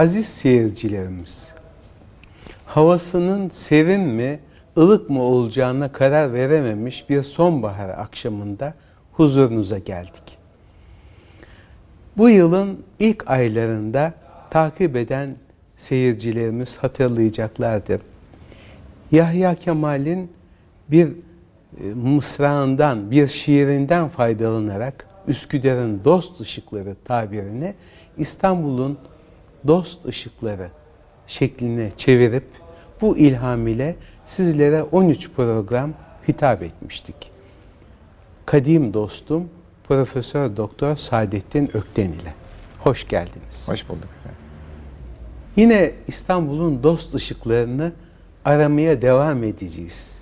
Aziz seyircilerimiz, havasının serin mi, ılık mı olacağına karar verememiş bir sonbahar akşamında huzurunuza geldik. Bu yılın ilk aylarında takip eden seyircilerimiz hatırlayacaklardır. Yahya Kemal'in bir e, mısrağından, bir şiirinden faydalanarak Üsküdar'ın dost ışıkları tabirini İstanbul'un dost ışıkları şekline çevirip bu ilham ile sizlere 13 program hitap etmiştik. Kadim dostum Profesör Doktor Saadettin Ökten ile. Hoş geldiniz. Hoş bulduk efendim. Yine İstanbul'un dost ışıklarını aramaya devam edeceğiz.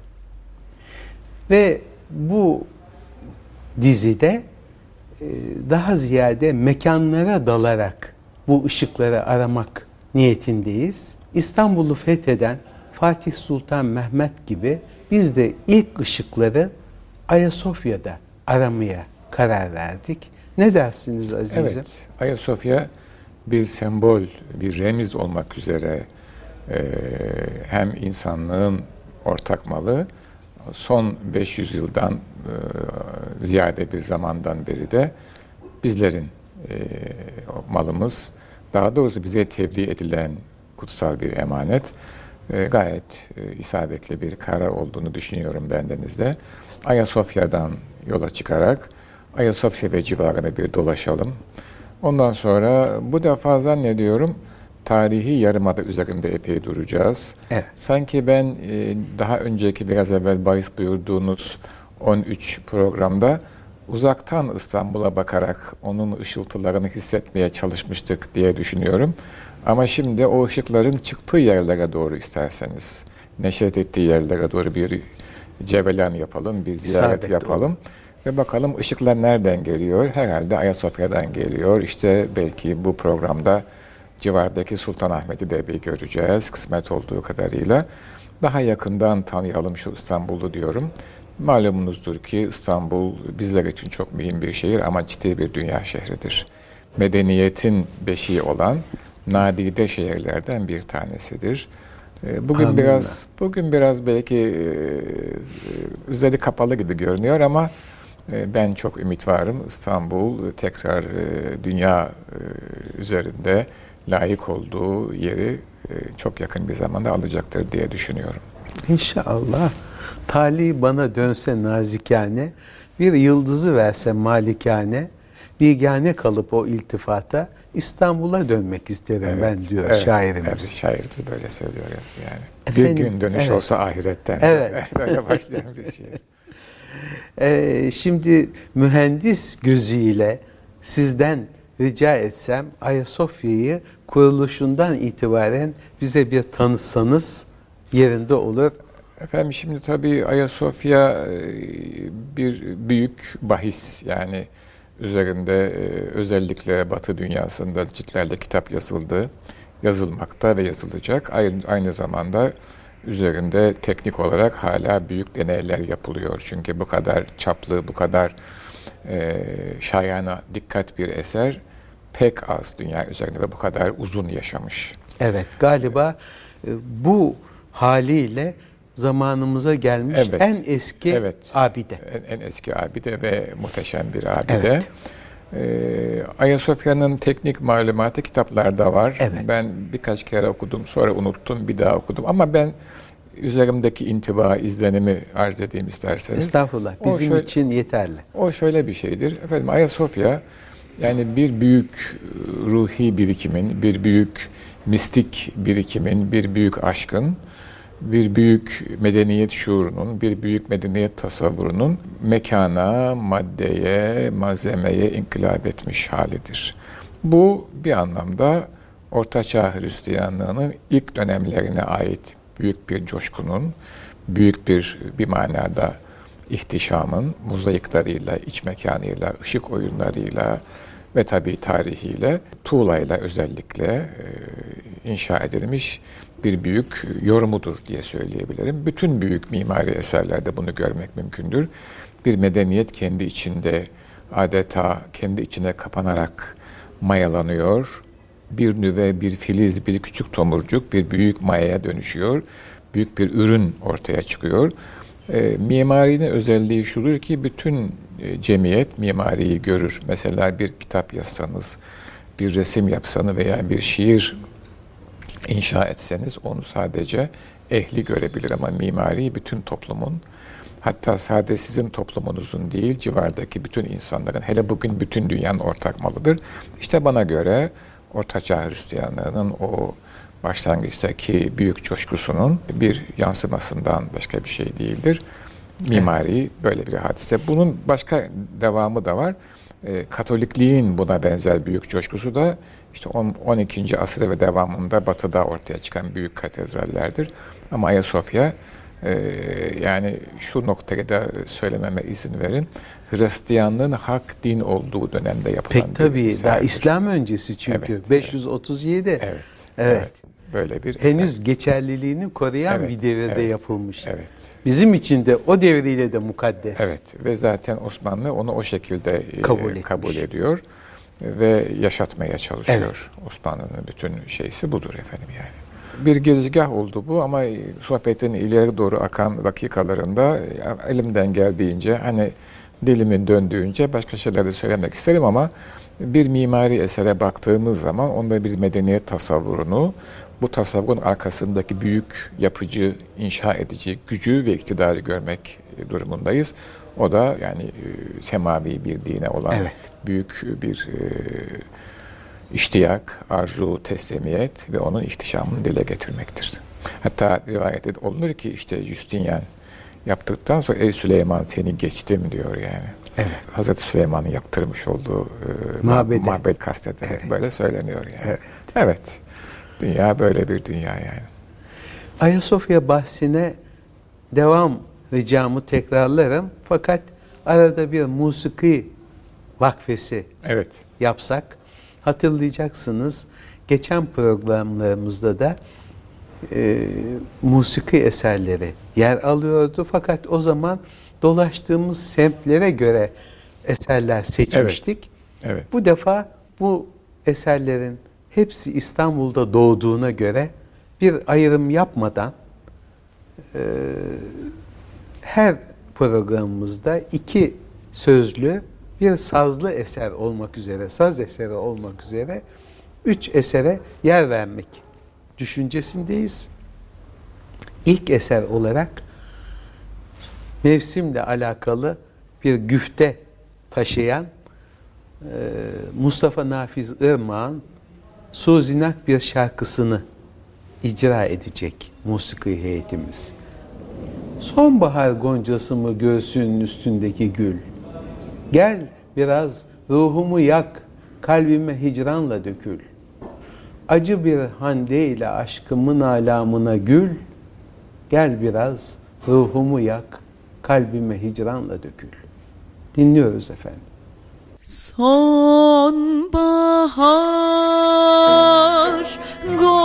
Ve bu dizide e, daha ziyade mekanlara dalarak bu ışıkları aramak niyetindeyiz. İstanbul'u fetheden Fatih Sultan Mehmet gibi biz de ilk ışıkları Ayasofya'da aramaya karar verdik. Ne dersiniz Aziz'im? Evet, Ayasofya bir sembol, bir remiz olmak üzere e, hem insanlığın ortak malı, son 500 yıldan e, ziyade bir zamandan beri de bizlerin e, malımız, daha doğrusu bize tevdi edilen kutsal bir emanet. E, gayet e, isabetli bir karar olduğunu düşünüyorum bendenizde. Ayasofya'dan yola çıkarak Ayasofya ve civarına bir dolaşalım. Ondan sonra bu defa zannediyorum tarihi yarımada üzerinde epey duracağız. Evet. Sanki ben e, daha önceki biraz evvel bahis buyurduğunuz 13 programda uzaktan İstanbul'a bakarak onun ışıltılarını hissetmeye çalışmıştık diye düşünüyorum. Ama şimdi o ışıkların çıktığı yerlere doğru isterseniz, neşet ettiği yerlere doğru bir cevelan yapalım, bir ziyaret İsabet yapalım. Ve bakalım ışıklar nereden geliyor? Herhalde Ayasofya'dan geliyor. İşte belki bu programda civardaki Sultanahmet'i de bir göreceğiz kısmet olduğu kadarıyla. Daha yakından tanıyalım şu İstanbul'u diyorum. Malumunuzdur ki İstanbul bizler için çok mühim bir şehir ama ciddi bir dünya şehridir. Medeniyetin beşiği olan nadide şehirlerden bir tanesidir. Ee, Bugün Anladım. biraz bugün biraz belki e, üzeri kapalı gibi görünüyor ama e, ben çok ümit varım. İstanbul tekrar e, dünya e, üzerinde layık olduğu yeri e, çok yakın bir zamanda alacaktır diye düşünüyorum. İnşallah. Talih bana dönse nazikane, bir yıldızı verse malikane, bilgane kalıp o iltifata İstanbul'a dönmek isterim ben diyor evet, şairimiz. Evet, şairimiz böyle söylüyor yani. Efendim, bir gün dönüş evet. olsa ahiretten. Evet. böyle başlayan bir şey. Ee, şimdi mühendis gözüyle sizden rica etsem Ayasofya'yı kuruluşundan itibaren bize bir tanısanız yerinde olur. Efendim şimdi tabii Ayasofya e, bir büyük bahis yani üzerinde e, özellikle Batı dünyasında ciltlerle kitap yazıldı, yazılmakta ve yazılacak. Aynı, aynı zamanda üzerinde teknik olarak hala büyük deneyler yapılıyor. Çünkü bu kadar çaplı, bu kadar e, şayana dikkat bir eser pek az dünya üzerinde ve bu kadar uzun yaşamış. Evet galiba e, bu haliyle zamanımıza gelmiş Evet. en eski Evet. abide. En, en eski abide ve muhteşem bir abide. Evet. Ee, Ayasofya'nın teknik malumatı kitaplarda var. Evet. Ben birkaç kere okudum, sonra unuttum, bir daha okudum. Ama ben üzerimdeki intiba, izlenimi arz edeyim isterseniz. Estağfurullah. Bizim şöyle- için yeterli. O şöyle bir şeydir. Efendim Ayasofya yani bir büyük e, ruhi birikimin, bir büyük mistik birikimin, bir büyük aşkın, bir büyük medeniyet şuurunun, bir büyük medeniyet tasavvurunun mekana, maddeye, malzemeye inkılap etmiş halidir. Bu bir anlamda Ortaçağ Hristiyanlığının ilk dönemlerine ait büyük bir coşkunun, büyük bir bir manada ihtişamın mozaiklarıyla, iç mekanıyla, ışık oyunlarıyla ve tabii tarihiyle, tuğlayla özellikle e, inşa edilmiş bir büyük yorumudur diye söyleyebilirim. Bütün büyük mimari eserlerde bunu görmek mümkündür. Bir medeniyet kendi içinde adeta kendi içine kapanarak mayalanıyor, bir nüve, bir filiz, bir küçük tomurcuk bir büyük mayaya dönüşüyor. Büyük bir ürün ortaya çıkıyor. E, mimarinin özelliği şudur ki bütün e, cemiyet mimariyi görür. Mesela bir kitap yazsanız, bir resim yapsanız veya bir şiir inşa etseniz onu sadece ehli görebilir ama mimari bütün toplumun hatta sadece sizin toplumunuzun değil civardaki bütün insanların hele bugün bütün dünyanın ortak malıdır. İşte bana göre Ortaçağ Hristiyanlığının o başlangıçtaki büyük coşkusunun bir yansımasından başka bir şey değildir. Mimari böyle bir hadise. Bunun başka devamı da var. E, Katolikliğin buna benzer büyük coşkusu da işte 12. asır ve devamında batıda ortaya çıkan büyük katedrallerdir. Ama Ayasofya e, yani şu noktaya da söylememe izin verin. Hristiyanlığın hak din olduğu dönemde yapılan Pek tabii. Daha İslam öncesi çünkü. Evet, 537. Evet. Evet. evet. Böyle bir henüz eser. geçerliliğini koruyan evet, bir devirde evet, yapılmış. Evet. Bizim için de o devriyle de mukaddes. Evet ve zaten Osmanlı onu o şekilde e, kabul, e, kabul ediyor ve yaşatmaya çalışıyor. Evet. Osmanlı'nın bütün şeysi budur efendim yani. Bir girizgah oldu bu ama sohbetin ileri doğru akan dakikalarında elimden geldiğince hani dilimin döndüğünce başka şeyler de söylemek isterim ama bir mimari esere baktığımız zaman onda bir medeniyet tasavvurunu, bu tasavvurun arkasındaki büyük yapıcı, inşa edici gücü ve iktidarı görmek durumundayız. O da yani e, semavi bir dine olan evet. büyük bir e, iştiyak, arzu, teslimiyet ve onun ihtişamını dile getirmektir. Hatta rivayet olunur ki işte Justinian yaptıktan sonra ey Süleyman seni geçtim diyor yani. Evet. Hazreti Süleyman'ın yaptırmış olduğu e, mabed mabed kastederek evet. böyle söyleniyor yani. Evet. evet. Dünya böyle bir dünya yani. Ayasofya bahsine devam ricamı tekrarlarım. Fakat arada bir musiki vakfesi evet. yapsak hatırlayacaksınız. Geçen programlarımızda da e, musiki eserleri yer alıyordu. Fakat o zaman dolaştığımız semtlere göre eserler seçmiştik. Evet. evet. Bu defa bu eserlerin hepsi İstanbul'da doğduğuna göre bir ayrım yapmadan e, her programımızda iki sözlü bir sazlı eser olmak üzere, saz eseri olmak üzere üç esere yer vermek düşüncesindeyiz. İlk eser olarak mevsimle alakalı bir güfte taşıyan e, Mustafa Nafiz Irmak'ın Suzinak bir şarkısını icra edecek musiki heyetimiz. Sonbahar goncası mı göğsünün üstündeki gül? Gel biraz ruhumu yak, kalbime hicranla dökül. Acı bir hande ile aşkımın alamına gül. Gel biraz ruhumu yak, kalbime hicranla dökül. Dinliyoruz efendim. Sonbahar goncası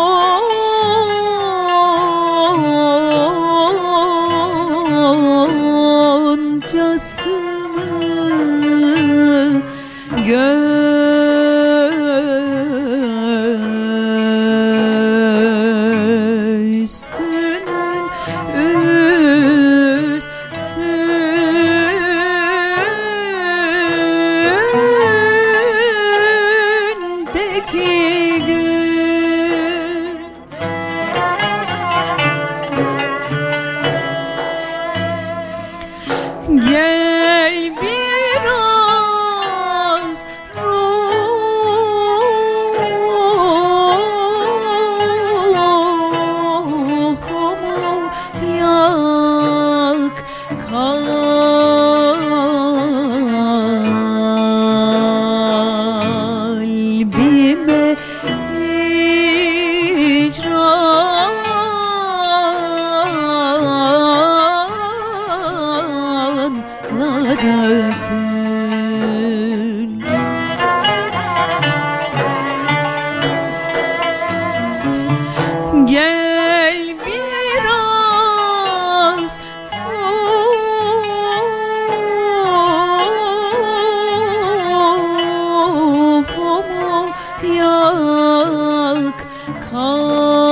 Oh.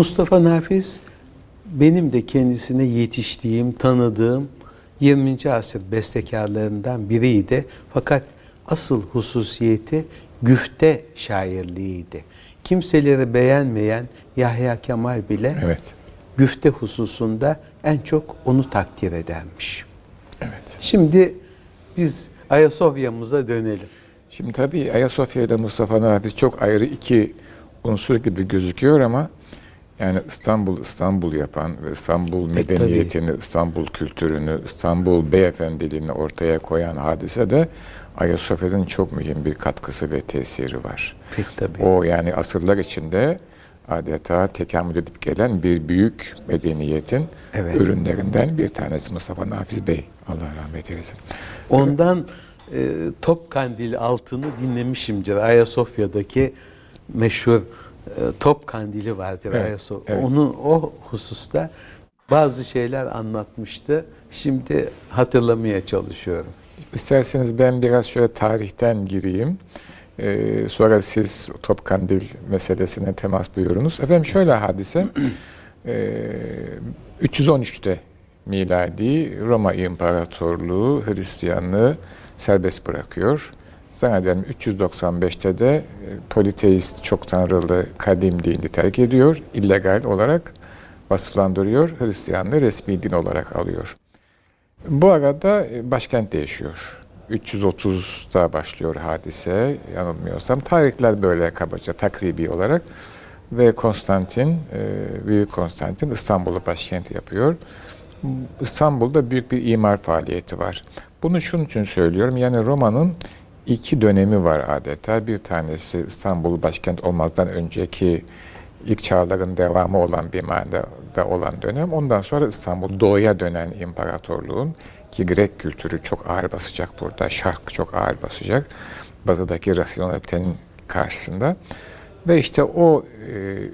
Mustafa Nafiz benim de kendisine yetiştiğim, tanıdığım 20. asır bestekarlarından biriydi. Fakat asıl hususiyeti güfte şairliğiydi. Kimseleri beğenmeyen Yahya Kemal bile Evet. güfte hususunda en çok onu takdir edermiş. Evet. Şimdi biz Ayasofya'mıza dönelim. Şimdi tabii Ayasofya ile Mustafa Nafiz çok ayrı iki unsur gibi gözüküyor ama yani İstanbul İstanbul yapan ve İstanbul Pek medeniyetini, İstanbul kültürünü, İstanbul beyefendiliğini ortaya koyan hadise de Ayasofya'nın çok mühim bir katkısı ve tesiri var. Pek tabii. O yani asırlar içinde adeta tekamül edip gelen bir büyük medeniyetin Evet. ürünlerinden bir tanesi Mustafa Nafiz Bey. Allah rahmet eylesin. Ondan e, Top Kandili altını dinlemişimdir. Ayasofya'daki meşhur e, Top Kandili vardır Evet, Ayasofya. evet. Onu o hususta bazı şeyler anlatmıştı. Şimdi hatırlamaya çalışıyorum. İsterseniz ben biraz şöyle tarihten gireyim. Ee, sonra siz Topkandil meselesine temas buyurunuz. Efendim şöyle hadise. Ee, 313'te miladi Roma İmparatorluğu Hristiyanlığı serbest bırakıyor. Zannederim 395'te de e, politeist, çok tanrılı kadim dini terk ediyor. illegal olarak vasıflandırıyor. Hristiyanlığı resmi din olarak alıyor. Bu arada e, başkent değişiyor. 330'da başlıyor hadise yanılmıyorsam. Tarihler böyle kabaca takribi olarak. Ve Konstantin, e, Büyük Konstantin İstanbul'u başkent yapıyor. İstanbul'da büyük bir imar faaliyeti var. Bunu şunun için söylüyorum. Yani Roma'nın iki dönemi var adeta. Bir tanesi İstanbul başkent olmazdan önceki ilk çağların devamı olan bir manada olan dönem. Ondan sonra İstanbul doğuya dönen imparatorluğun ki Grek kültürü çok ağır basacak burada. Şark çok ağır basacak. Batıdaki rasyonelitenin karşısında. Ve işte o e,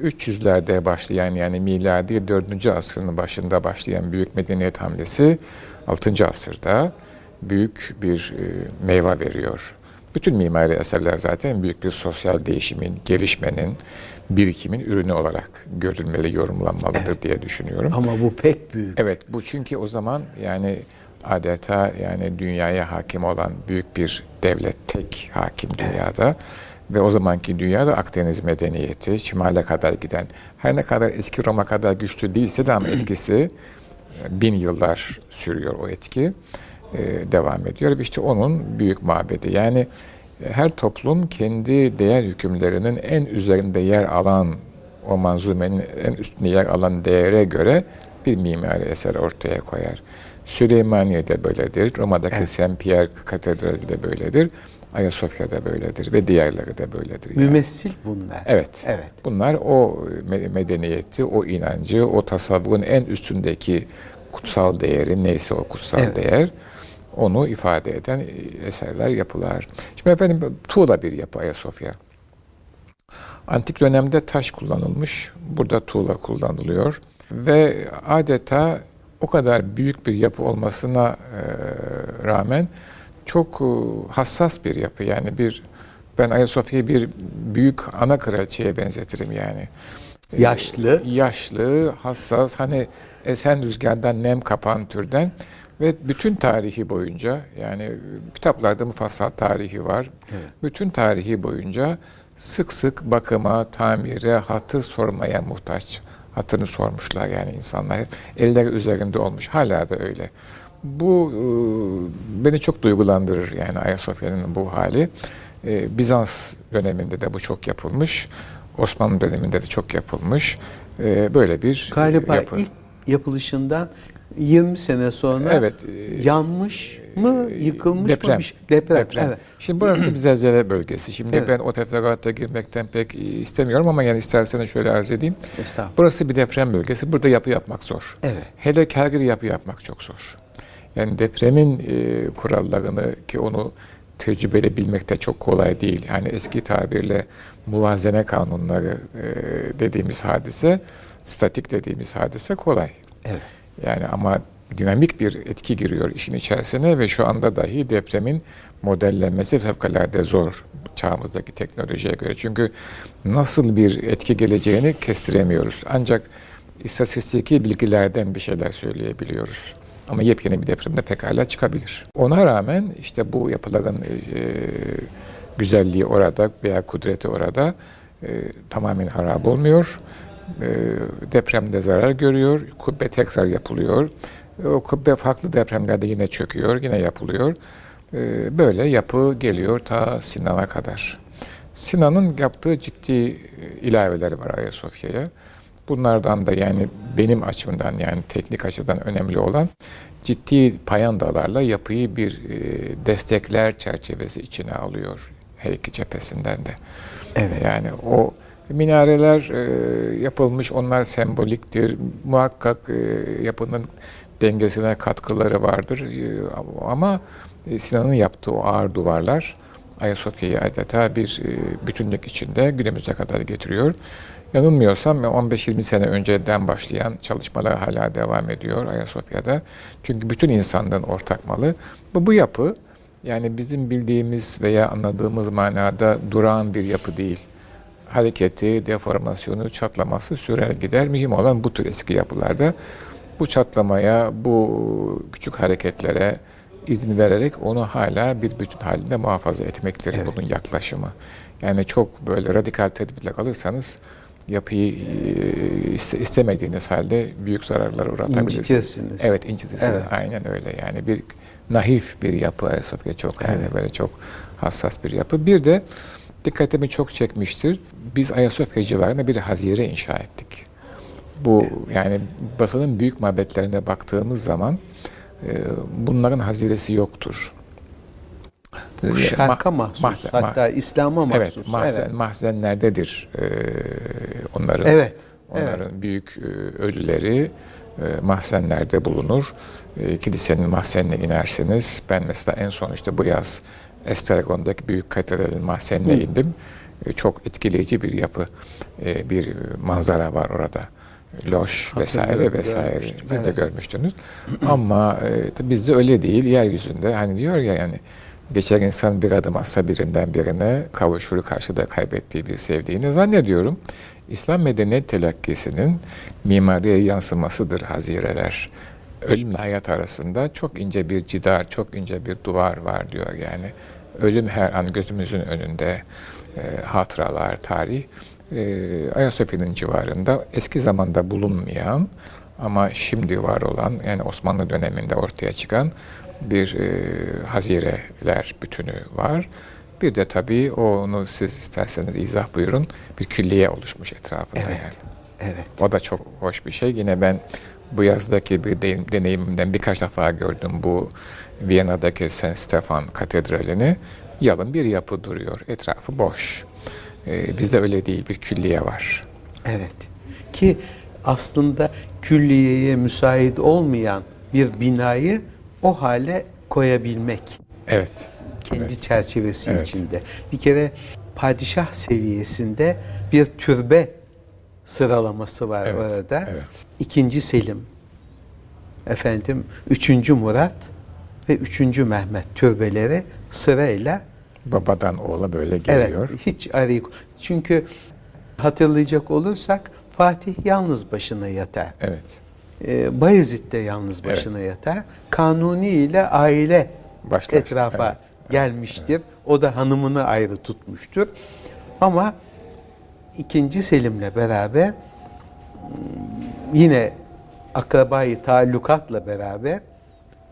300'lerde başlayan yani miladi 4. asrın başında başlayan büyük medeniyet hamlesi 6. asırda büyük bir e, meyve veriyor. Bütün mimari eserler zaten büyük bir sosyal değişimin, gelişmenin, birikimin ürünü olarak görülmeli, yorumlanmalıdır diye düşünüyorum. Ama bu pek büyük. Evet bu çünkü o zaman yani adeta yani dünyaya hakim olan büyük bir devlet tek hakim dünyada ve o zamanki dünyada Akdeniz medeniyeti şimale kadar giden her ne kadar eski Roma kadar güçlü değilse de ama etkisi e, bin yıllar sürüyor o etki e, devam ediyor. İşte onun büyük mabedi yani e, her toplum kendi değer hükümlerinin en üzerinde yer alan o manzumenin en üstünde yer alan değere göre bir mimari eser ortaya koyar. Süleymaniye de böyledir. Roma'daki Evet. Saint Pierre Katedrali de böyledir. Ayasofya da böyledir ve diğerleri de böyledir. yani. Mümessil bunlar. Evet. Evet. Bunlar o me- medeniyeti, o inancı, o tasavvurun en üstündeki kutsal değeri neyse o kutsal Evet. değer onu ifade eden e, eserler, yapılar. Şimdi efendim tuğla bir yapı Ayasofya. Antik dönemde taş kullanılmış, burada tuğla kullanılıyor ve adeta o kadar büyük bir yapı olmasına e, rağmen çok e, hassas bir yapı. Yani bir ben Ayasofya'yı bir büyük ana kraliçeye benzetirim yani. Yaşlı. yaşlı, hassas, hani esen rüzgardan nem kapan türden ve bütün tarihi boyunca yani kitaplarda mufassal tarihi var. Bütün tarihi boyunca sık sık bakıma, tamire, hatır sormaya muhtaç hatırını sormuşlar yani insanlar. Hep Eller üzerinde olmuş. Hala da öyle. Bu e, beni çok duygulandırır yani Ayasofya'nın bu hali. E, Bizans döneminde de bu çok yapılmış. Osmanlı döneminde de çok yapılmış. E, böyle bir Galiba yapı. ilk yapılışından 20 sene sonra Evet, e, yanmış mı, yıkılmış deprem. mı? Bir şey- Deprem. Evet. Şimdi burası bir zelzele bölgesi. Şimdi Evet. ben o teferruata girmekten pek istemiyorum ama yani isterseniz şöyle arz edeyim. Burası bir deprem bölgesi. Burada yapı yapmak zor. Evet. Hele Calgary yapı yapmak çok zor. Yani depremin e, kurallarını ki onu tecrübeli bilmek de çok kolay değil. Yani eski tabirle muvazene kanunları e, dediğimiz hadise, statik dediğimiz hadise kolay. Evet. Yani ama dinamik bir etki giriyor işin içerisine ve şu anda dahi depremin modellenmesi fevkalade zor çağımızdaki teknolojiye göre. Çünkü nasıl bir etki geleceğini kestiremiyoruz. Ancak istatistiki bilgilerden bir şeyler söyleyebiliyoruz. Ama yepyeni bir depremde pekala çıkabilir. Ona rağmen işte bu yapıların e, güzelliği orada veya kudreti orada e, tamamen harap olmuyor. E, depremde zarar görüyor. Kubbe tekrar yapılıyor. E, o kubbe farklı depremlerde yine çöküyor, yine yapılıyor. E, böyle yapı geliyor ta Sinan'a kadar. Sinan'ın yaptığı ciddi ilaveleri var Ayasofya'ya. Bunlardan da yani benim açımdan yani teknik açıdan önemli olan ciddi payandalarla yapıyı bir destekler çerçevesi içine alıyor her iki cephesinden de. Evet. Yani o minareler e, yapılmış, onlar semboliktir. Muhakkak e, yapının dengesine katkıları vardır. E, ama e, Sinan'ın yaptığı o ağır duvarlar Ayasofya'yı adeta bir bütünlük içinde günümüze kadar getiriyor. Yanılmıyorsam 15-20 sene önceden başlayan çalışmalar hala devam ediyor Ayasofya'da. Çünkü bütün insanlığın ortak malı. Bu, bu yapı yani bizim bildiğimiz veya anladığımız manada durağan bir yapı değil. Hareketi, deformasyonu, çatlaması sürer gider. Mühim olan bu tür eski yapılarda bu çatlamaya, bu küçük hareketlere izin vererek onu hala bir bütün halinde muhafaza etmektir Evet. bunun yaklaşımı. Yani çok böyle radikal tedbirle kalırsanız yapıyı iste- istemediğiniz halde büyük zararlara uğratabilirsiniz. İncitirsiniz. Evet incitirsiniz. Evet. Aynen öyle yani bir nahif bir yapı Ayasofya çok yani böyle çok hassas bir yapı. Bir de dikkatimi çok çekmiştir. Biz Ayasofya civarında bir hazire inşa ettik. Bu yani Batı'nın büyük mabetlerine baktığımız zaman e, bunların haziresi yoktur. Bu E, şarka ma- mahsus. mahzen- hatta İslam'a mahsus. Evet, mahzen, Evet. mahzenlerdedir e, onların. Evet. Onların büyük e, ölüleri e, mahzenlerde bulunur. E, kilisenin mahzenine inersiniz. Ben mesela en son işte bu yaz Estragon'daki büyük katedralin mahzenine indim. E, çok etkileyici bir yapı, e, bir manzara var orada. Loş vesaire vesaire. Siz de görmüştünüz. Ama e, bizde öyle değil. Yeryüzünde hani diyor ya yani geçer insan bir adım atsa birinden birine kavuşur karşıda kaybettiği bir sevdiğini zannediyorum. İslam medeniyet telakkisinin mimariye yansımasıdır hazireler. Ölümle hayat arasında çok ince bir cidar, çok ince bir duvar var diyor yani. Ölüm her an gözümüzün önünde e, hatıralar, tarih. E, Ayasofya'nın civarında eski zamanda bulunmayan ama şimdi var olan yani Osmanlı döneminde ortaya çıkan bir e, hazireler bütünü var. Bir de tabii onu siz isterseniz izah buyurun bir külliye oluşmuş etrafında Evet. yani. Evet. O da çok hoş bir şey. Yine ben bu yazdaki bir de- deneyimimden birkaç defa gördüm bu Viyana'daki St. Stefan Katedrali'ni. Yalın bir yapı duruyor. Etrafı boş. Ee, bizde öyle değil. Bir külliye var. Evet. Ki aslında külliyeye müsait olmayan bir binayı o hale koyabilmek Evet. kendi Evet. çerçevesi Evet. içinde. Bir kere padişah seviyesinde bir türbe sıralaması var Evet, orada. evet. İkinci Selim, efendim üçüncü Murat ve üçüncü Mehmet türbeleri sırayla Babadan oğula böyle Evet, geliyor. hiç arayı çünkü hatırlayacak olursak Fatih yalnız başına yatar. Evet. Ee, Bayezid de yalnız Evet. başına yatar. Kanuni ile aile Başlar, etrafa evet, gelmiştir. O da hanımını ayrı tutmuştur. Ama ikinci Selim'le beraber yine akrabayı taallukatla beraber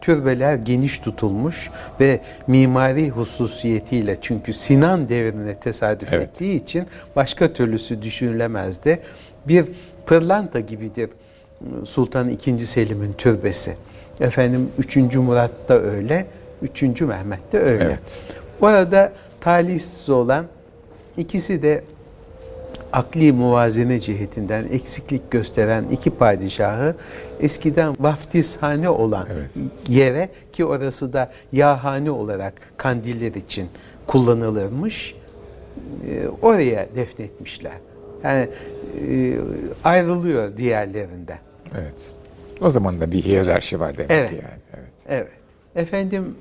türbeler geniş tutulmuş ve mimari hususiyetiyle çünkü Sinan devrine tesadüf Evet. ettiği için başka türlüsü düşünülemezdi. Bir pırlanta gibidir Sultan II. Selim'in türbesi. Efendim 3. Murat da öyle, 3. Mehmet de öyle. Evet. Orada talihsiz olan ikisi de akli muvazene cihetinden eksiklik gösteren iki padişahı eskiden vaftizhane olan Evet. yere ki orası da yağhane olarak kandiller için kullanılırmış e, oraya defnetmişler. Yani e, ayrılıyor diğerlerinden. Evet. O zaman da bir hiyerarşi var demek Evet. yani. Evet. Evet. Efendim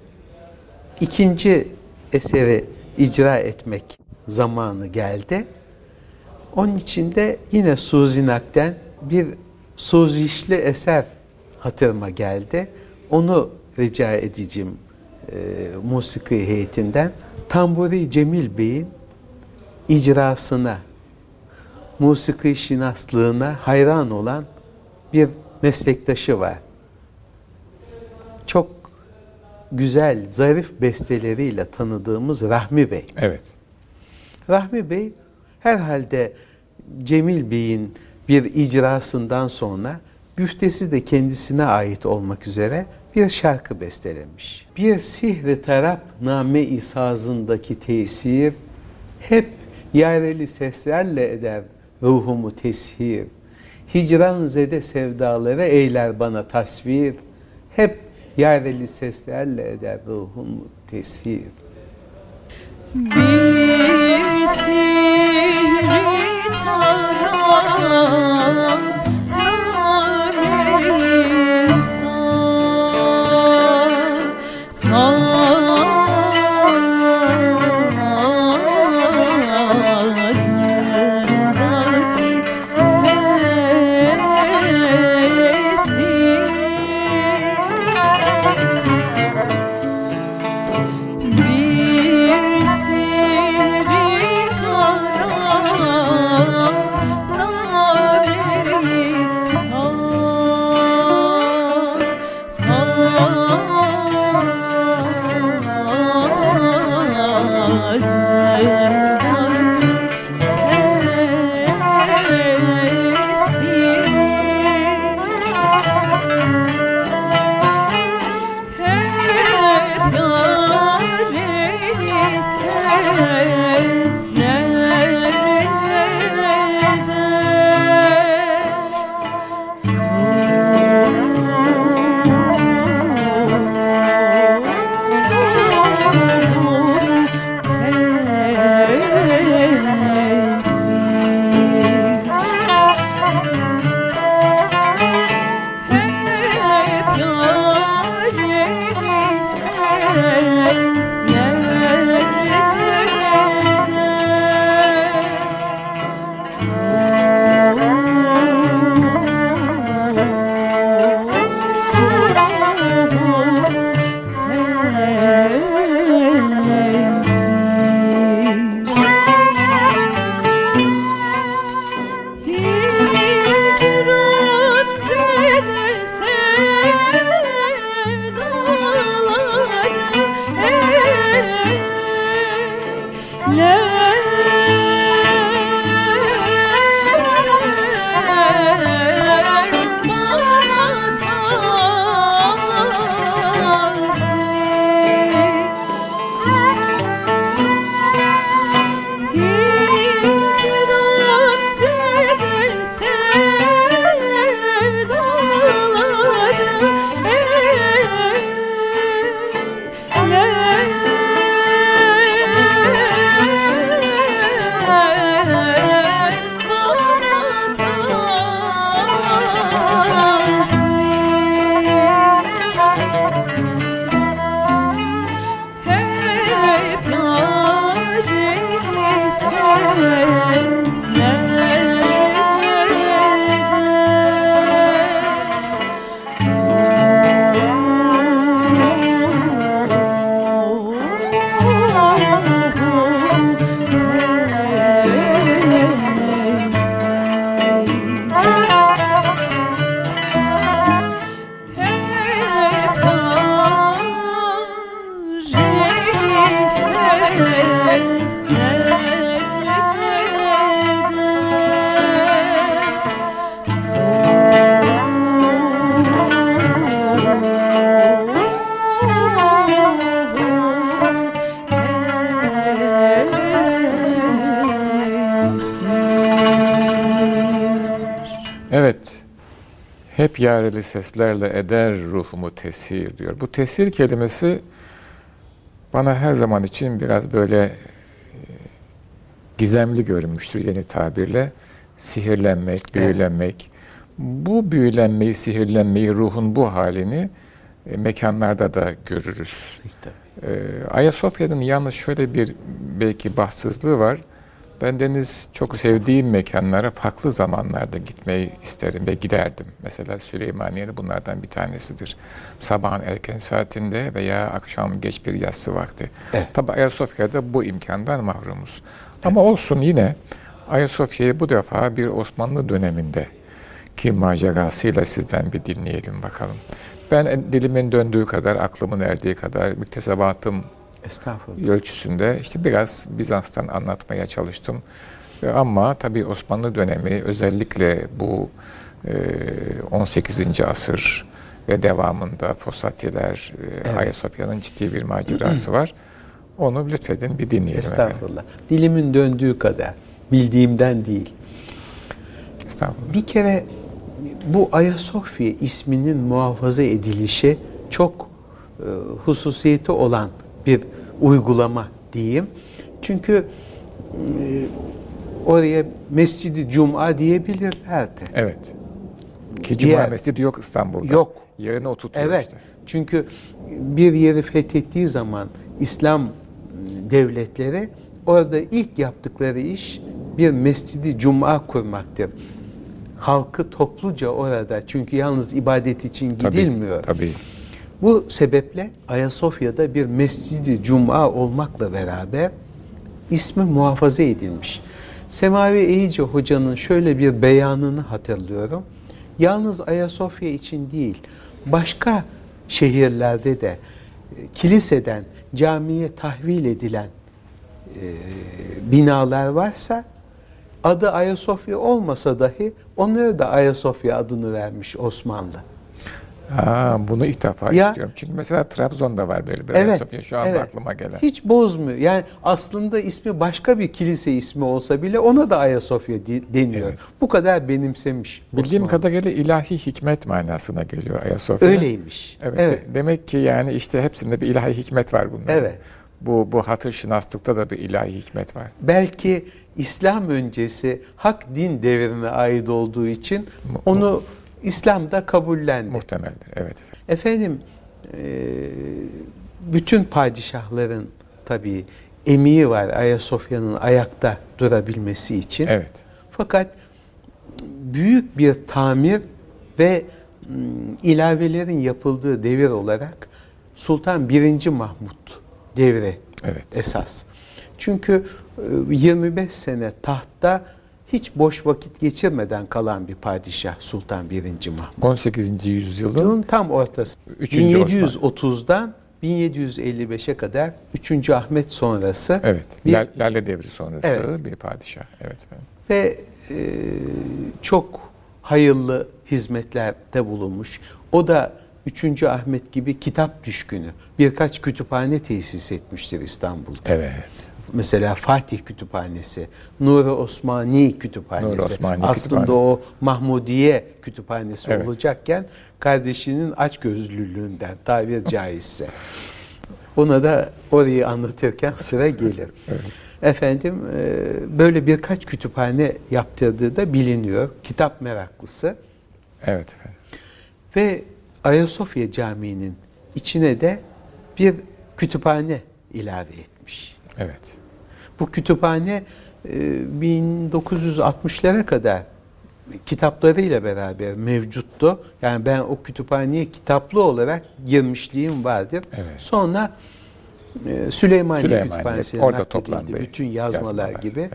ikinci eseri icra etmek zamanı geldi. Onun için de yine Suzinak'ten bir suzişli eser hatırıma geldi. Onu rica edeceğim e, musiki heyetinden. Tamburi Cemil Bey'in icrasına, musiki şinaslığına hayran olan bir meslektaşı var çok güzel, zarif besteleriyle tanıdığımız Rahmi Bey. Evet. Rahmi Bey herhalde Cemil Bey'in bir icrasından sonra güftesi de kendisine ait olmak üzere bir şarkı bestelemiş. Bir sihri tarap name-i sazındaki tesir hep yareli seslerle eder ruhumu teshir. Hicran zede sevdaları eyler bana tasvir. Hep yareli seslerle eder ruhumu teshir. Bir taran Hep yareli seslerle eder ruhumu tesir diyor. Bu tesir kelimesi bana her zaman için biraz böyle e, gizemli görünmüştür yeni tabirle. Sihirlenmek, büyülenmek. Bu büyülenmeyi, sihirlenmeyi, ruhun bu halini e, mekanlarda da görürüz. Ee, Ayasofya'nın yalnız şöyle bir belki bahtsızlığı var. Ben deniz çok sevdiğim mekanlara farklı zamanlarda gitmeyi isterim ve giderdim. Mesela Süleymaniye bunlardan bir tanesidir. Sabahın erken saatinde veya akşam geç bir yatsı vakti. Evet. Tabi Ayasofya'da bu imkandan mahrumuz. Ama olsun yine Ayasofya'yı bu defa bir Osmanlı döneminde ki macerasıyla sizden bir dinleyelim bakalım. Ben dilimin döndüğü kadar, aklımın erdiği kadar, müktesebatım Estağfurullah. ölçüsünde işte biraz Bizans'tan anlatmaya çalıştım. E, Ama tabii Osmanlı dönemi özellikle bu e, 18. asır ve devamında Fosatiyeler, e, Evet. Ayasofya'nın ciddi bir macerası var. Onu lütfedin bir dinleyelim. efendim. Estağfurullah. Dilimin döndüğü kadar. Bildiğimden değil. Estağfurullah. Bir kere bu Ayasofya isminin muhafaza edilişi çok e, hususiyeti olan bir uygulama diyeyim. Çünkü e, oraya Mescid-i Cuma diyebilirlerdi. Evet. Ki Cuma Diğer- Mescidi yok İstanbul'da. Yok. Yerine oturtuyor Evet. işte. Çünkü bir yeri fethettiği zaman İslam devletleri orada ilk yaptıkları iş bir mescidi cuma kurmaktır. Halkı topluca orada çünkü yalnız ibadet için Tabii, gidilmiyor. Tabii. Bu sebeple Ayasofya'da bir mescidi cuma olmakla beraber ismi muhafaza edilmiş. Semavi Eyici Hoca'nın şöyle bir beyanını hatırlıyorum. Yalnız Ayasofya için değil, başka şehirlerde de kiliseden camiye tahvil edilen e, binalar varsa adı Ayasofya olmasa dahi onlara da Ayasofya adını vermiş Osmanlı. Ha, bunu ilk defa Ya- istiyorum. Çünkü mesela Trabzon'da var böyle bir Evet, Ayasofya. Şu anda evet. aklıma gelen. Hiç bozmuyor. Yani aslında ismi başka bir kilise ismi olsa bile ona da Ayasofya deniyor. Evet. Bu kadar benimsemiş. Bildiğim Osmanlı. kadarıyla ilahi hikmet manasına geliyor Ayasofya. Öyleymiş. Evet. Evet. de- demek ki yani işte hepsinde bir ilahi hikmet var bunların. Evet. Bu bu hatır şınaslıkta da bir ilahi hikmet var. Belki İslam öncesi hak din devrine ait olduğu için onu İslam'da kabullendi. Muhtemeldir. Evet efendim. Efendim, e, bütün padişahların tabii emeği var Ayasofya'nın ayakta durabilmesi için. Evet. Fakat büyük bir tamir ve mm, ilavelerin yapıldığı devir olarak Sultan 1. Mahmut devri Evet. esas. Çünkü e, 25 sene tahtta hiç boş vakit geçirmeden kalan bir padişah Sultan 1. Mahmut. 18. yüzyılın Yılın tam ortası. Üçüncü 1730'dan 1755'e kadar 3. Ahmet sonrası evet. bir- Lal- Lale devri sonrası Evet. bir padişah. Evet efendim. ve e, çok hayırlı hizmetlerde bulunmuş. O da 3. Ahmet gibi kitap düşkünü. Birkaç kütüphane tesis etmiştir İstanbul'da. Evet. Mesela Fatih Kütüphanesi, Nuri Osmani Kütüphanesi. Nuri Osmani Aslında Kütüphane. o Mahmudiye Kütüphanesi Evet. olacakken kardeşinin açgözlülüğünden tabir caizse. Ona da orayı anlatırken sıra gelir. Efendim e, böyle birkaç kütüphane yaptırdığı da biliniyor. Kitap meraklısı. Evet efendim. Ve Ayasofya Camii'nin içine de bir kütüphane ilave etmiş. Evet. Bu kütüphane e, 1960'lara kadar kitaplarıyla beraber mevcuttu. Yani ben o kütüphaneye kitaplı olarak girmişliğim vardır. Evet. Sonra e, Süleymaniye, Süleymaniye, Kütüphanesi'ne orada toplandı Bütün yazmalar, yazmalar, gibi. evet.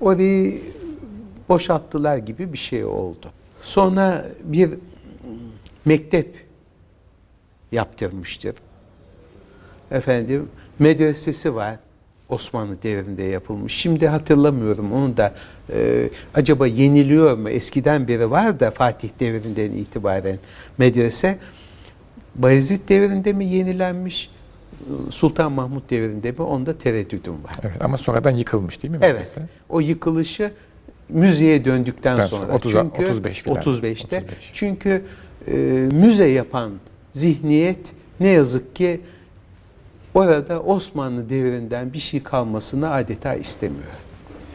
Orayı boşalttılar gibi bir şey oldu. Sonra bir mektep yaptırmıştır. Efendim medresesi var. Osmanlı devrinde yapılmış. Şimdi hatırlamıyorum onu da e, acaba yeniliyor mu? Eskiden beri var da Fatih devrinden itibaren medrese. Bayezid devrinde mi yenilenmiş? Sultan Mahmut devrinde mi? Onda tereddüdüm var. Evet. Ama sonradan yıkılmış değil mi? Evet. medrese? O yıkılışı müziğe döndükten Ben sonra. sonra, 30 çünkü 35 filan. 35'te. 35. Çünkü e, müze yapan zihniyet ne yazık ki orada Osmanlı devrinden bir şey kalmasını adeta istemiyor.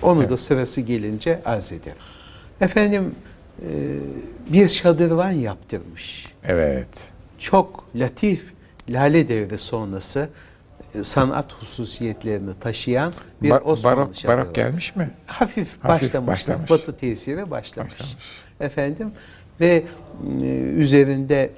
Onu da sırası gelince arz ederim. Efendim e, bir şadırvan yaptırmış. Evet. Çok latif Lale Devri sonrası e, sanat hususiyetlerini taşıyan bir Ba- Osmanlı barak, şadırvanı. barak gelmiş mi? Hafif, Hafif başlamış. başlamış. Batı tesiri başlamış. Başlamış. Efendim ve e, üzerinde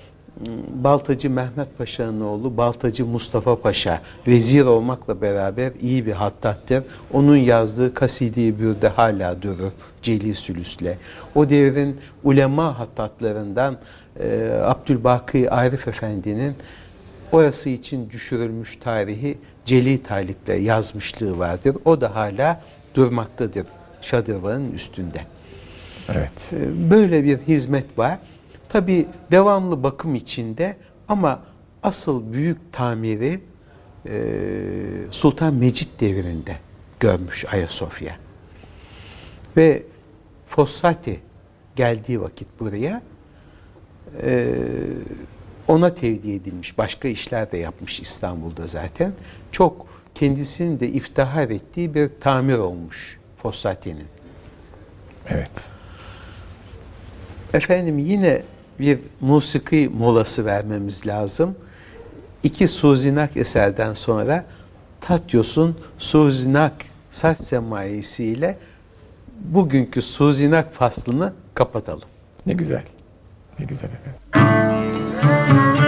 Baltacı Mehmet Paşa'nın oğlu Baltacı Mustafa Paşa vezir olmakla beraber iyi bir hattattır. Onun yazdığı Kaside-i Bürde hala durur Celil Sülüs'le. O devrin ulema hattatlarından e, Abdülbaki Arif Efendi'nin orası için düşürülmüş tarihi Celil Talik'le yazmışlığı vardır. O da hala durmaktadır şadırvanın üstünde. Evet. Ee, Böyle bir hizmet var. Tabi devamlı bakım içinde ama asıl büyük tamiri e, Sultan Mecit devrinde görmüş Ayasofya. Ve Fossati geldiği vakit buraya e, ona tevdi edilmiş. Başka işler de yapmış İstanbul'da zaten. Çok kendisinin de iftihar ettiği bir tamir olmuş Fossati'nin. Evet. Efendim yine bir musiki molası vermemiz lazım. İki Suzinak eserden sonra Tatyos'un Suzinak saç semayesi ile bugünkü Suzinak faslını kapatalım. Ne güzel. Ne güzel efendim.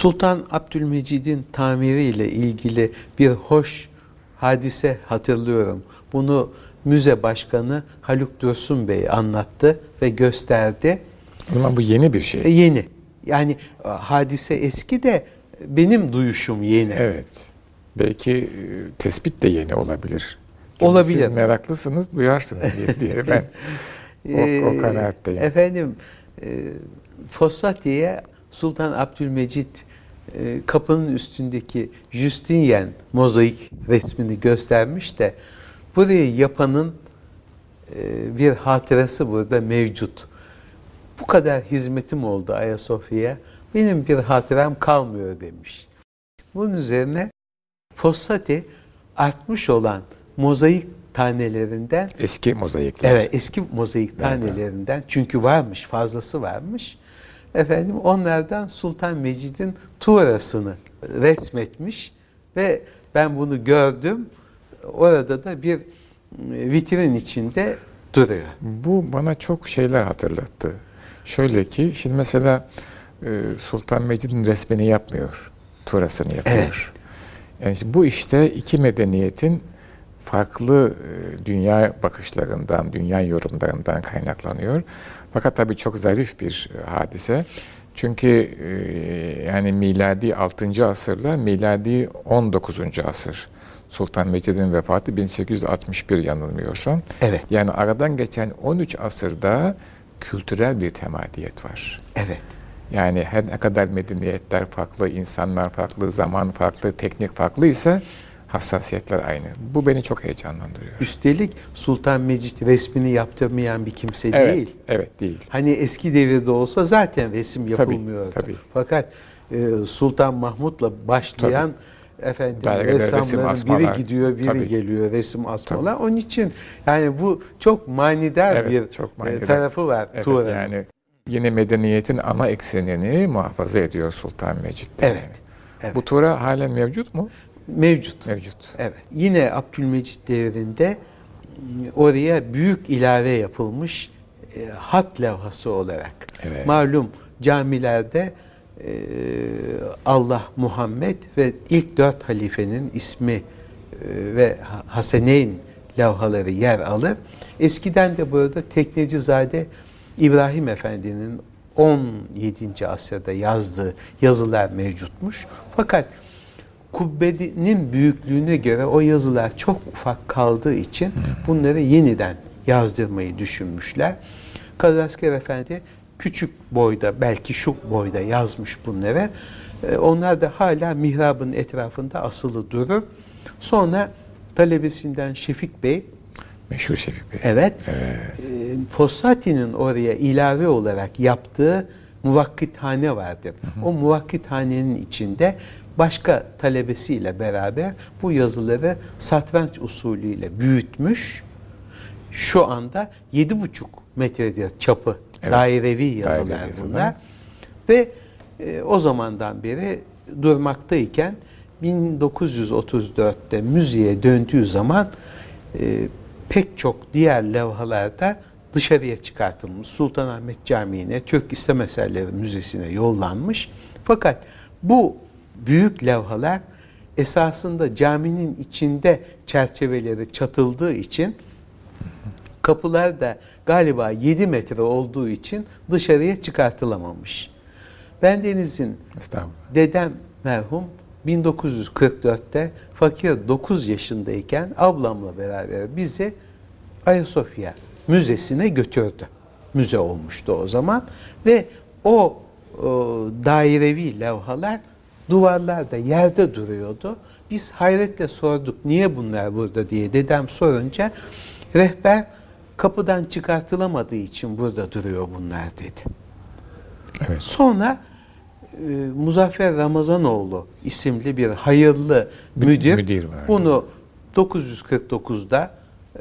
Sultan Abdülmecid'in tamiriyle ilgili bir hoş hadise hatırlıyorum. Bunu müze başkanı Haluk Dursun Bey anlattı ve gösterdi. O zaman bu yeni bir şey. E, yeni. Yani e, hadise eski de benim duyuşum yeni. Evet. Belki e, tespit de yeni olabilir. Çünkü Olabilir. Siz meraklısınız, duyarsınız diye, diye ben o, o kanaatteyim. Efendim, Fossati'ye Sultan Abdülmecit kapının üstündeki Justinian mozaik resmini göstermiş de burayı yapanın e, bir hatırası burada mevcut. Bu kadar hizmetim oldu Ayasofya'ya. Benim bir hatıram kalmıyor demiş. Bunun üzerine Fossati artmış olan mozaik tanelerinden Eski mozaikler. Evet eski mozaik tanelerinden çünkü varmış fazlası varmış. Efendim onlardan Sultan Mecid'in tuğrasını resmetmiş ve ben bunu gördüm. Orada da bir e, vitrin içinde duruyor. Bu bana çok şeyler hatırlattı. Şöyle ki, şimdi mesela e, Sultan Mecid'in resmini yapmıyor, turasını yapıyor. Yani şimdi bu işte iki medeniyetin farklı e, dünya bakışlarından, dünya yorumlarından kaynaklanıyor. Fakat tabii çok zarif bir e, hadise. Çünkü e, yani miladi 6. asırla miladi 19. asır. Sultan Mecid'in vefatı 1861 yanılmıyorsam. Evet. Yani aradan geçen 13 asırda kültürel bir temadiyet var. Evet. Yani her ne kadar medeniyetler farklı, insanlar farklı, zaman farklı, teknik farklıysa hassasiyetler aynı. Bu beni çok heyecanlandırıyor. Üstelik Sultan Mecid resmini yaptırmayan bir kimse Evet, değil. evet değil. Hani eski devirde olsa zaten resim Tabii, yapılmıyordu. tabii. Fakat e, Sultan Mahmut'la başlayan efendim Daireler, resim ressamların asmalar. biri gidiyor, biri Tabii. geliyor resim asmalar. Onun için yani bu çok manidar Evet, bir çok e, manidar. tarafı var Evet, Tuğra'nın. yani yeni medeniyetin ana eksenini muhafaza ediyor Sultan Mecid. de Evet, yani. evet. Bu tura halen mevcut mu? Mevcut. Mevcut. Evet. Yine Abdülmecit devrinde m, oraya büyük ilave yapılmış e, hat levhası olarak. Evet. Malum camilerde e, Allah, Muhammed ve ilk dört halifenin ismi e, ve Ha- Haseneyn levhaları yer alır. Eskiden de burada Teknecizade İbrahim Efendi'nin 17. asırda yazdığı yazılar mevcutmuş. Fakat kubbenin büyüklüğüne göre o yazılar çok ufak kaldığı için bunları yeniden yazdırmayı düşünmüşler. Kazasker Efendi küçük boyda belki şu boyda yazmış bunları. Ee, Onlar da hala mihrabın etrafında asılı durur. Sonra talebesinden Şefik Bey Meşhur Şefik Bey. Evet. E, Fossati'nin oraya ilave olarak yaptığı muvakkithane vardır. O muvakkithanenin içinde başka talebesiyle beraber bu yazıları satranç usulüyle büyütmüş. Şu anda 7,5 metredir çapı. Evet. Dairevi yazılar Dairevi yazılar. bunlar. Ve e, o zamandan beri durmaktayken 1934'te müziğe döndüğü zaman e, pek çok diğer levhalarda dışarıya çıkartılmış. Sultanahmet Camii'ne, Türk İslam Eserleri Müzesi'ne yollanmış. Fakat bu büyük levhalar esasında caminin içinde çerçeveleri çatıldığı için kapılar da galiba 7 metre olduğu için dışarıya çıkartılamamış. Bendeniz'in Estağfurullah. dedem merhum 1944'te fakir 9 yaşındayken ablamla beraber bizi Ayasofya Müzesi'ne götürdü. Müze olmuştu o zaman ve o, o dairevi levhalar duvarlarda yerde duruyordu. Biz hayretle sorduk niye bunlar burada diye dedem sorunca rehber kapıdan çıkartılamadığı için burada duruyor bunlar dedi. Evet. Sonra e, Muzaffer Ramazanoğlu isimli bir hayırlı müdür, müdür bunu 949'da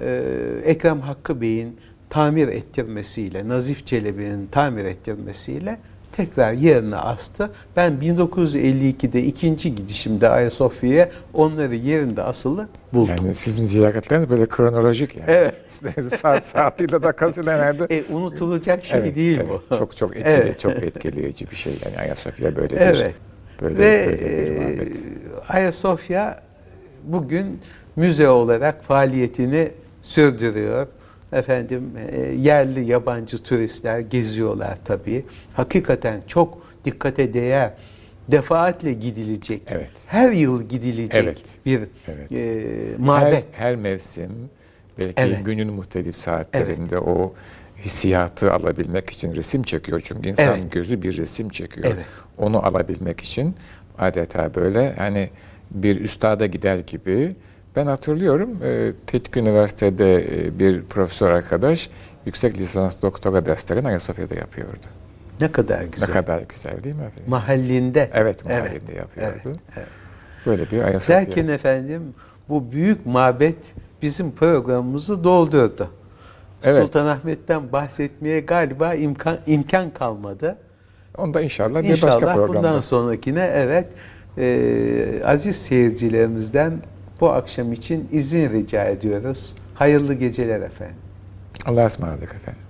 e, Ekrem Hakkı Bey'in tamir ettirmesiyle, Nazif Çelebi'nin tamir ettirmesiyle tekrar yerine astı. Ben 1952'de ikinci gidişimde Ayasofya'ya onları yerinde asılı buldum. Yani sizin ziyaretleriniz böyle kronolojik yani. Evet. Saat saatiyle dakikasıyla nerede? E, unutulacak şey Evet, değil evet. bu. Çok çok etkili, Evet. çok etkileyici bir şey. Yani Ayasofya böyle bir Evet. Böyle, Ve böyle bir e, muhabbet. Ayasofya bugün müze olarak faaliyetini sürdürüyor. Efendim e, yerli yabancı turistler geziyorlar tabii. Hakikaten çok dikkate değer, defaatle gidilecek, Evet. her yıl gidilecek Evet. bir Evet. e, mabet. Her, her mevsim belki Evet. günün muhtelif saatlerinde o hissiyatı alabilmek için resim çekiyor. Çünkü insan Evet. gözü bir resim çekiyor. Evet. Onu alabilmek için adeta böyle hani bir üstada gider gibi. Ben hatırlıyorum e, Tetkik Üniversitede e, bir profesör arkadaş yüksek lisans doktora derslerini Ayasofya'da yapıyordu. Ne kadar güzel. Ne kadar güzel değil mi efendim? Mahallinde. evet, Evet, mahallinde yapıyordu. evet, evet. Böyle bir Ayasofya. Derken efendim bu büyük mabet bizim programımızı doldurdu. Evet. Sultanahmet'ten bahsetmeye galiba imkan imkan kalmadı. Onu da inşallah, bir İnşallah başka programda. bundan sonrakine evet e, aziz seyircilerimizden bu akşam için izin rica ediyoruz. Hayırlı geceler efendim. Allah'a ısmarladık efendim.